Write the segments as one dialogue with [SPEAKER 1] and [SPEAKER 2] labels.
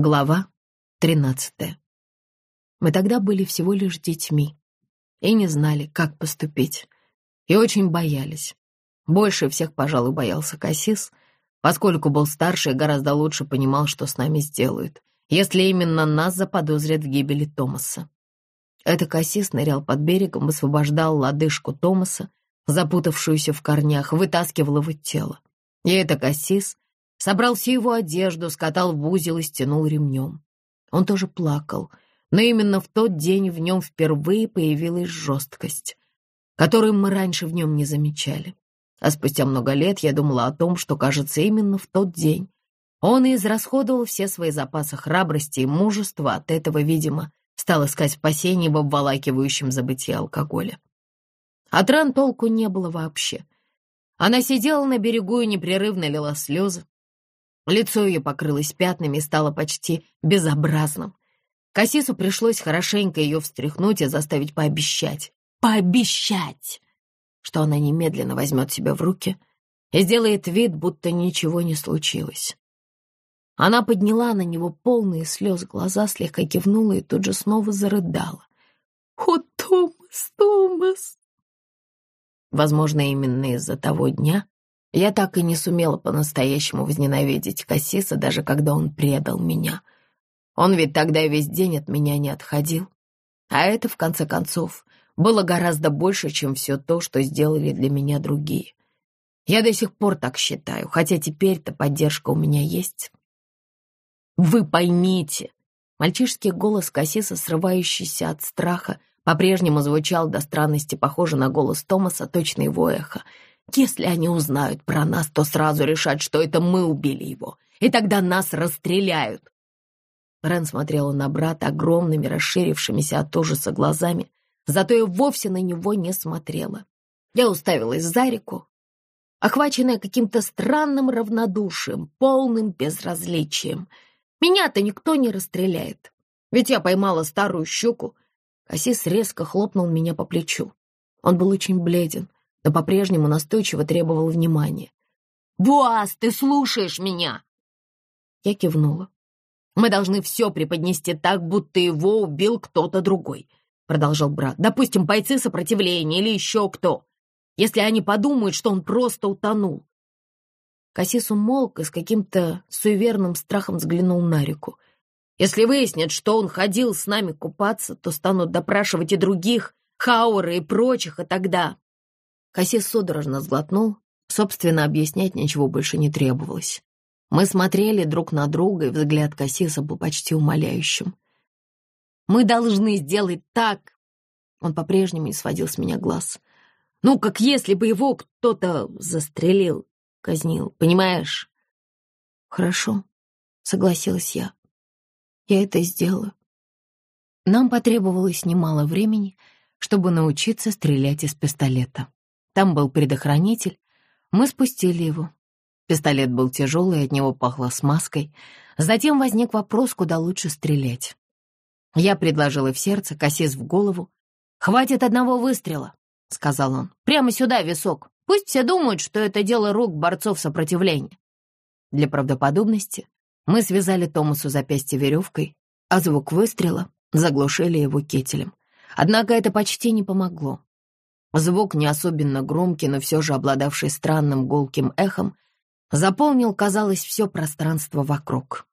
[SPEAKER 1] Глава тринадцатая. Мы тогда были всего лишь детьми и не знали, как поступить, и очень боялись. Больше всех, пожалуй, боялся Кассис, поскольку был старше и гораздо лучше понимал, что с нами сделают, если именно нас заподозрят в гибели Томаса. Это Кассис нырял под берегом, высвобождал лодыжку Томаса, запутавшуюся в корнях, вытаскивал его тело. И это Кассис собрал всю его одежду, скатал в узел и стянул ремнем. Он тоже плакал, но именно в тот день в нем впервые появилась жесткость, которую мы раньше в нем не замечали. А спустя много лет я думала о том, что, кажется, именно в тот день он и израсходовал все свои запасы храбрости и мужества, от этого, видимо, стал искать спасение в обволакивающем забытии алкоголя. От ран толку не было вообще. Она сидела на берегу и непрерывно лила слезы, Лицо ее покрылось пятнами и стало почти безобразным. Кассису пришлось хорошенько ее встряхнуть и заставить пообещать. Пообещать! Что она немедленно возьмет себя в руки и сделает вид, будто ничего не случилось. Она подняла на него полные слез глаза, слегка кивнула и тут же снова зарыдала. «О, Томас, Томас!» Возможно, именно из-за того дня я так и не сумела по-настоящему возненавидеть Кассиса, даже когда он предал меня. Он ведь тогда весь день от меня не отходил. А это, в конце концов, было гораздо больше, чем все то, что сделали для меня другие. Я до сих пор так считаю, хотя теперь-то поддержка у меня есть. Вы поймите, мальчишский голос Кассиса, срывающийся от страха, по-прежнему звучал до странности похоже на голос Томаса, точно его если они узнают про нас, то сразу решат, что это мы убили его, и тогда нас расстреляют. Рен смотрела на брата огромными, расширившимися от ужаса глазами, зато я вовсе на него не смотрела. Я уставилась за реку, охваченная каким-то странным равнодушием, полным безразличием. Меня-то никто не расстреляет, ведь я поймала старую щуку. Кассис резко хлопнул меня по плечу. Он был очень бледен, но по-прежнему настойчиво требовал внимания. «Буас, ты слушаешь меня?» Я кивнула. «Мы должны все преподнести так, будто его убил кто-то другой», продолжал брат. «Допустим, бойцы сопротивления или еще кто. Если они подумают, что он просто утонул». Кассис умолк и с каким-то суеверным страхом взглянул на реку. «Если выяснят, что он ходил с нами купаться, то станут допрашивать и других, Хауэра и прочих, и тогда Кассис судорожно сглотнул. Собственно, объяснять ничего больше не требовалось. Мы смотрели друг на друга, и взгляд Кассиса был почти умоляющим. «Мы должны сделать так!» Он по-прежнему не сводил с меня глаз. «Ну, как если бы его кто-то застрелил, казнил, понимаешь?» «Хорошо», — согласилась я. «Я это сделаю». Нам потребовалось немало времени, чтобы научиться стрелять из пистолета. Там был предохранитель. Мы спустили его. Пистолет был тяжелый, от него пахло смазкой. Затем возник вопрос, куда лучше стрелять. Я предложила в сердце, косис в голову. «Хватит одного выстрела», — сказал он. «Прямо сюда, висок. Пусть все думают, что это дело рук борцов сопротивления». Для правдоподобности мы связали Томасу запястье веревкой, а звук выстрела заглушили его кетелем. Однако это почти не помогло. Звук, не особенно громкий, но все же обладавший странным гулким эхом, заполнил, казалось, все пространство вокруг.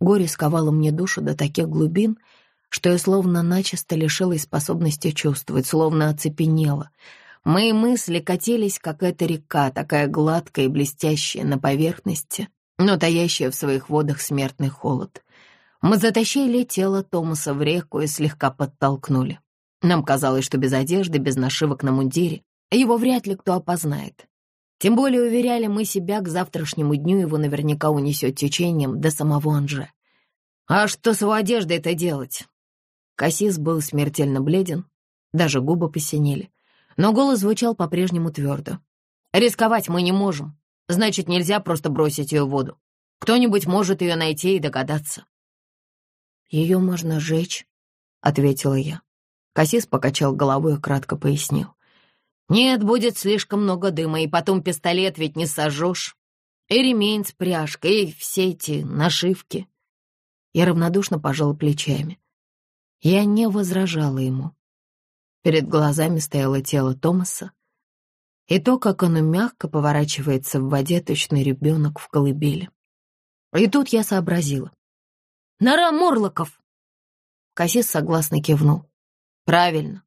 [SPEAKER 1] Горе сковало мне душу до таких глубин, что я словно начисто лишилась способности чувствовать, словно оцепенела. Мои мысли катились, как эта река, такая гладкая и блестящая на поверхности, но таящая в своих водах смертный холод. Мы затащили тело Томаса в реку и слегка подтолкнули. Нам казалось, что без одежды, без нашивок на мундире его вряд ли кто опознает. Тем более, уверяли мы себя, к завтрашнему дню его наверняка унесет течением до самого Анже. А что с его одеждой-то делать? Кассис был смертельно бледен, даже губы посинели, но голос звучал по-прежнему твердо. «Рисковать мы не можем, значит, нельзя просто бросить ее в воду. Кто-нибудь может ее найти и догадаться». «Ее можно сжечь», — ответила я. Кассис покачал головой и кратко пояснил. «Нет, будет слишком много дыма, и потом пистолет ведь не сожжешь. И ремень с пряжкой, и все эти нашивки». Я равнодушно пожала плечами. Я не возражала ему. Перед глазами стояло тело Томаса и то, как оно мягко поворачивается в воде, точно ребенок в колыбели. И тут я сообразила. «Нора Морлоков!» Кассис согласно кивнул. «Правильно.